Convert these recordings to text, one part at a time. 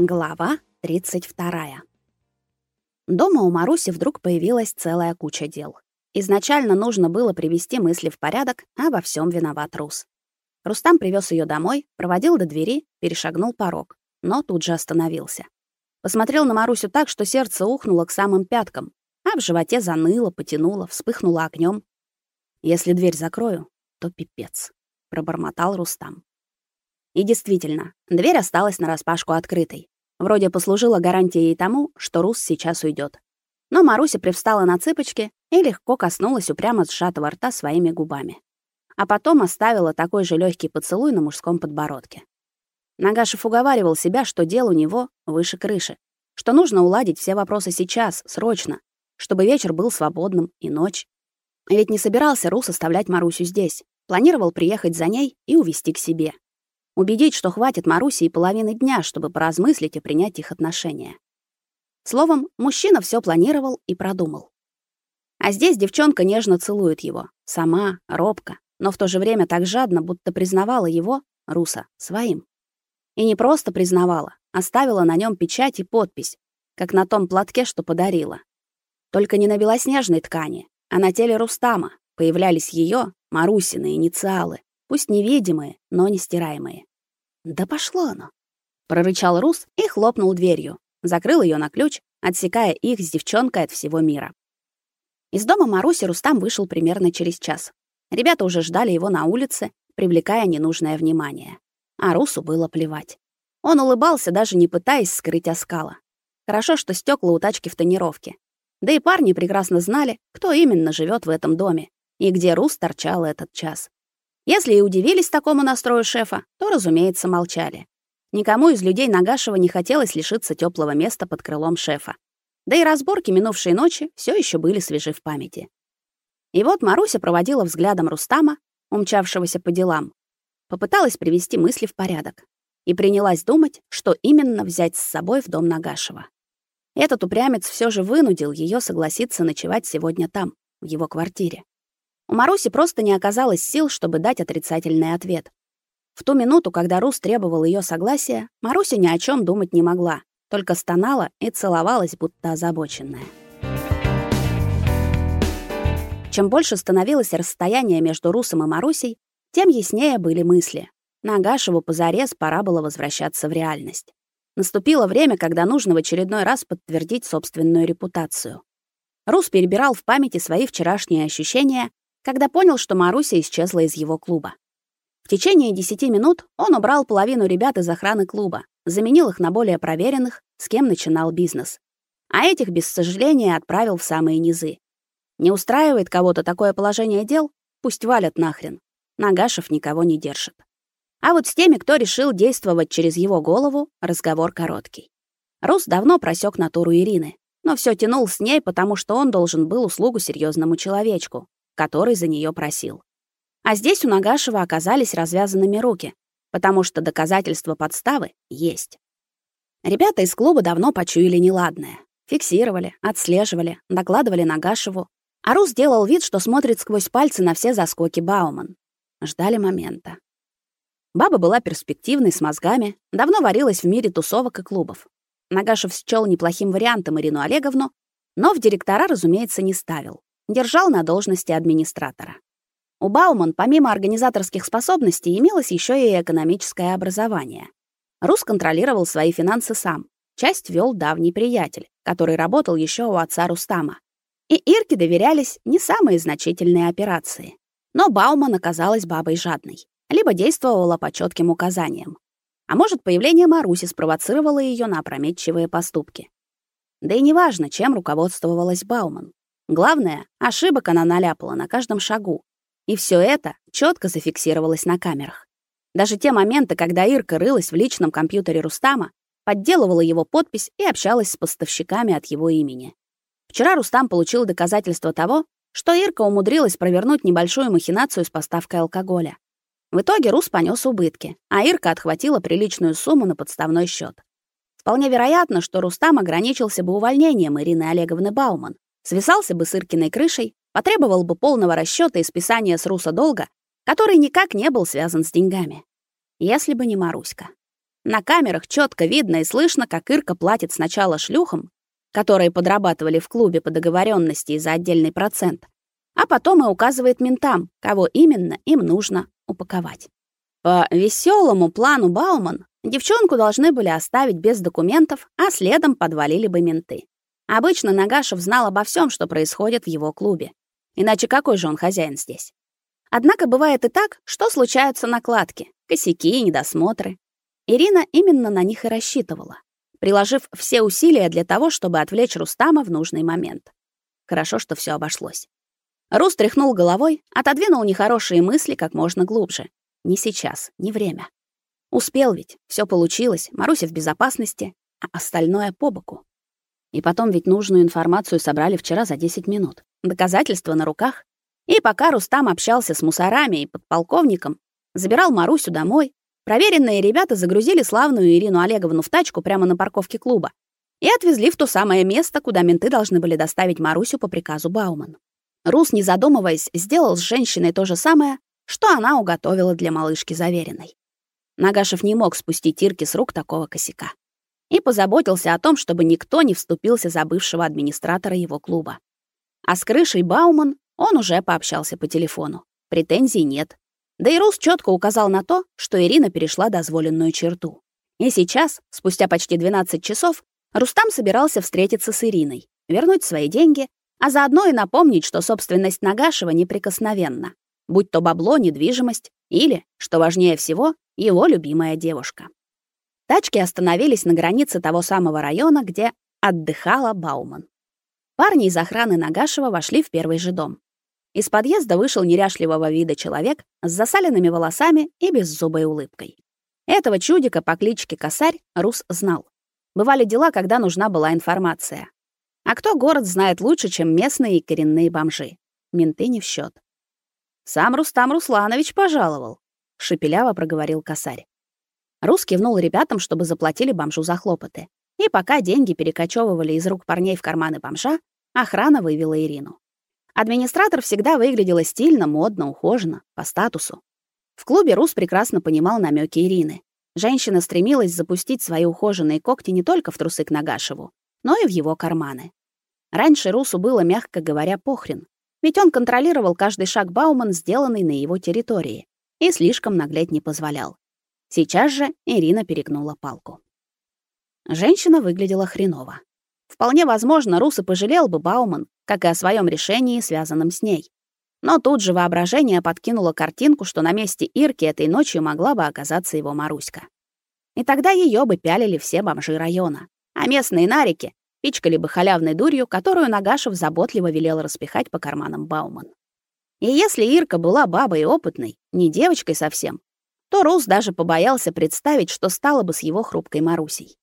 Глава 32. Дома у Маруси вдруг появилась целая куча дел. Изначально нужно было привести мысли в порядок, а во всем виноват Рус. Рустам привез ее домой, проводил до двери, перешагнул порог, но тут же остановился. Посмотрел на Марусю так, что сердце ухнуло к самым пяткам, а в животе заныло, потянуло, вспыхнуло огнем. Если дверь закрою, то пипец, пробормотал Рустам. И действительно, дверь осталась нараспашку открытой. Вроде послужила гарантией тому, что Рус сейчас уйдет. Но Маруся привстала на цыпочки и легко коснулась упрямо сжатого рта своими губами. А потом оставила такой же легкий поцелуй на мужском подбородке. Нагашев уговаривал себя, что дело у него выше крыши, что нужно уладить все вопросы сейчас, срочно, чтобы вечер был свободным и ночь. Ведь не собирался Рус оставлять Марусю здесь, планировал приехать за ней и увезти к себе. Убедить, что хватит Маруси и половины дня, чтобы поразмыслить и принять их отношения. Словом, мужчина все планировал и продумал. А здесь девчонка нежно целует его, сама, робко, но в то же время так жадно, будто признавала его, Руса, своим. И не просто признавала, оставила на нем печать и подпись, как на том платке, что подарила. Только не на белоснежной ткани, а на теле Рустама появлялись ее, Марусины, инициалы, пусть невидимые, но нестираемые. Да пошло оно, прорычал Рус и хлопнул дверью, закрыл ее на ключ, отсекая их с девчонкой от всего мира. Из дома Маруси Рустам вышел примерно через час. Ребята уже ждали его на улице, привлекая ненужное внимание. А Русу было плевать. Он улыбался, даже не пытаясь скрыть оскала. Хорошо, что стекла у тачки в тонировке. Да и парни прекрасно знали, кто именно живет в этом доме и где Рус торчал этот час. Если и удивились такому настрою шефа, то, разумеется, молчали. Никому из людей Нагашева не хотелось лишиться теплого места под крылом шефа. Да и разборки минувшей ночи все еще были свежи в памяти. И вот Маруся проводила взглядом Рустама, умчавшегося по делам, попыталась привести мысли в порядок и принялась думать, что именно взять с собой в дом Нагашева. Этот упрямец все же вынудил ее согласиться ночевать сегодня там, в его квартире. У Маруси просто не оказалось сил, чтобы дать отрицательный ответ. В ту минуту, когда Рус требовал ее согласия, Маруся ни о чем думать не могла, только стонала и целовалась, будто озабоченная. Чем больше становилось расстояние между Русом и Марусей, тем яснее были мысли. Нагашеву позарез пора было возвращаться в реальность. Наступило время, когда нужно в очередной раз подтвердить собственную репутацию. Рус перебирал в памяти свои вчерашние ощущения когда понял, что Маруся исчезла из его клуба. В течение 10 минут он убрал половину ребят из охраны клуба, заменил их на более проверенных, с кем начинал бизнес. А этих без сожаления отправил в самые низы. Не устраивает кого-то такое положение дел? Пусть валят нахрен. Нагашев никого не держит. А вот с теми, кто решил действовать через его голову, разговор короткий. Рус давно просек натуру Ирины, но все тянул с ней, потому что он должен был услугу серьезному человечку, который за нее просил. А здесь у Нагашева оказались развязанными руки, потому что доказательства подставы есть. Ребята из клуба давно почуяли неладное. Фиксировали, отслеживали, докладывали Нагашеву. А Рус делал вид, что смотрит сквозь пальцы на все заскоки Бауман. Ждали момента. Баба была перспективной, с мозгами, давно варилась в мире тусовок и клубов. Нагашев счёл неплохим вариантом Ирину Олеговну, но в директора, разумеется, не ставил держал на должности администратора. У Бауман помимо организаторских способностей имелось еще и экономическое образование. Рус контролировал свои финансы сам. Часть вел давний приятель, который работал еще у отца Рустама. И Ирке доверялись не самые значительные операции. Но Бауман оказалась бабой жадной, либо действовала по четким указаниям. А может, появление Маруси спровоцировало ее на опрометчивые поступки. Да и неважно, чем руководствовалась Бауман. Главное, ошибок она наляпала на каждом шагу. И все это четко зафиксировалось на камерах. Даже те моменты, когда Ирка рылась в личном компьютере Рустама, подделывала его подпись и общалась с поставщиками от его имени. Вчера Рустам получил доказательство того, что Ирка умудрилась провернуть небольшую махинацию с поставкой алкоголя. В итоге Рус понес убытки, а Ирка отхватила приличную сумму на подставной счет. Вполне вероятно, что Рустам ограничился бы увольнением Ирины Олеговны Бауман, свисался бы с Иркиной крышей, потребовал бы полного расчета и списания с Руса долга, который никак не был связан с деньгами. Если бы не Маруська. На камерах четко видно и слышно, как Ирка платит сначала шлюхам, которые подрабатывали в клубе по договоренности за отдельный процент, а потом и указывает ментам, кого именно им нужно упаковать. По веселому плану Бауман девчонку должны были оставить без документов, а следом подвалили бы менты. Обычно Нагашев знал обо всем, что происходит в его клубе. Иначе какой же он хозяин здесь? Однако бывает и так, что случаются накладки, косяки и недосмотры. Ирина именно на них и рассчитывала, приложив все усилия для того, чтобы отвлечь Рустама в нужный момент. Хорошо, что все обошлось. Рус тряхнул головой, отодвинул нехорошие мысли как можно глубже. Не сейчас, не время. Успел ведь, все получилось, Маруся в безопасности, а остальное по боку. И потом ведь нужную информацию собрали вчера за 10 минут. Доказательства на руках. И пока Рустам общался с мусорами и подполковником, забирал Марусю домой, проверенные ребята загрузили славную Ирину Олеговну в тачку прямо на парковке клуба и отвезли в то самое место, куда менты должны были доставить Марусю по приказу Бауман. Рус, не задумываясь, сделал с женщиной то же самое, что она уготовила для малышки заверенной. Нагашев не мог спустить Ирке с рук такого косяка и позаботился о том, чтобы никто не вступился за бывшего администратора его клуба. А с крышей Бауман он уже пообщался по телефону. Претензий нет. Да и Рус четко указал на то, что Ирина перешла дозволенную черту. И сейчас, спустя почти 12 часов, Рустам собирался встретиться с Ириной, вернуть свои деньги, а заодно и напомнить, что собственность Нагашева неприкосновенна, будь то бабло, недвижимость или, что важнее всего, его любимая девушка. Тачки остановились на границе того самого района, где отдыхала Бауман. Парни из охраны Нагашева вошли в первый же дом. Из подъезда вышел неряшливого вида человек с засаленными волосами и беззубой улыбкой. Этого чудика по кличке Косарь Рус знал. Бывали дела, когда нужна была информация. А кто город знает лучше, чем местные и коренные бомжи? Менты не в счет. Сам Рустам Русланович пожаловал, шепеляво проговорил Косарь. Рус кивнул ребятам, чтобы заплатили бомжу за хлопоты. И пока деньги перекочевывали из рук парней в карманы бомжа, охрана вывела Ирину. Администратор всегда выглядела стильно, модно, ухоженно, по статусу. В клубе Рус прекрасно понимал намеки Ирины. Женщина стремилась запустить свои ухоженные когти не только в трусы к Нагашеву, но и в его карманы. Раньше Русу было, мягко говоря, похрен. Ведь он контролировал каждый шаг Бауман, сделанный на его территории, и слишком наглеть не позволял. Сейчас же Ирина перегнула палку. Женщина выглядела хреново. Вполне возможно, Рус пожалел бы Бауман, как и о своем решении, связанном с ней. Но тут же воображение подкинуло картинку, что на месте Ирки этой ночью могла бы оказаться его Маруська. И тогда ее бы пялили все бомжи района. А местные нарики пичкали бы халявной дурью, которую Нагашев заботливо велел распихать по карманам Бауман. И если Ирка была бабой опытной, не девочкой совсем, то Рус даже побоялся представить, что стало бы с его хрупкой Марусей.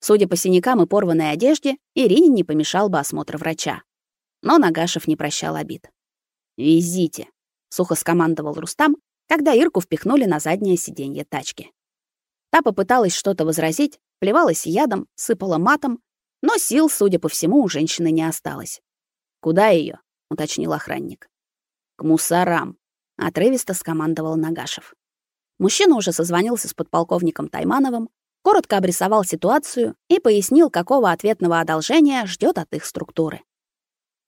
Судя по синякам и порванной одежде, Ирине не помешал бы осмотр врача. Но Нагашев не прощал обид. «Везите», — сухо скомандовал Рустам, когда Ирку впихнули на заднее сиденье тачки. Та попыталась что-то возразить, плевалась ядом, сыпала матом, но сил, судя по всему, у женщины не осталось. «Куда ее? уточнил охранник. «К мусорам», — отрывисто скомандовал Нагашев. Мужчина уже созвонился с подполковником Таймановым, коротко обрисовал ситуацию и пояснил, какого ответного одолжения ждет от их структуры.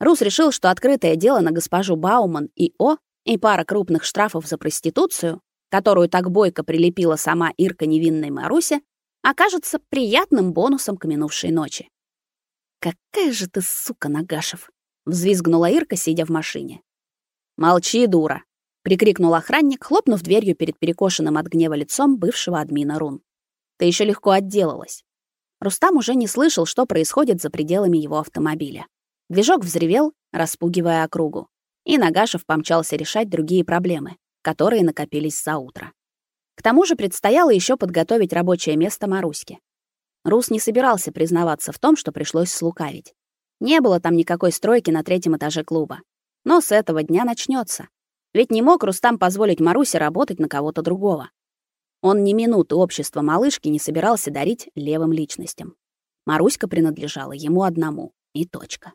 Рус решил, что открытое дело на госпожу Бауман и О и пара крупных штрафов за проституцию, которую так бойко прилепила сама Ирка невинной Маруся, окажется приятным бонусом к минувшей ночи. «Какая же ты сука, Нагашев!» — взвизгнула Ирка, сидя в машине. «Молчи, дура!» — прикрикнул охранник, хлопнув дверью перед перекошенным от гнева лицом бывшего админа Рун. «Ты еще легко отделалась». Рустам уже не слышал, что происходит за пределами его автомобиля. Движок взревел, распугивая округу. И Нагашев помчался решать другие проблемы, которые накопились за утро. К тому же предстояло еще подготовить рабочее место Маруське. Рус не собирался признаваться в том, что пришлось слукавить. Не было там никакой стройки на третьем этаже клуба. Но с этого дня начнется. Ведь не мог Рустам позволить Марусе работать на кого-то другого. Он ни минуты общества малышки не собирался дарить левым личностям. Маруська принадлежала ему одному. И точка.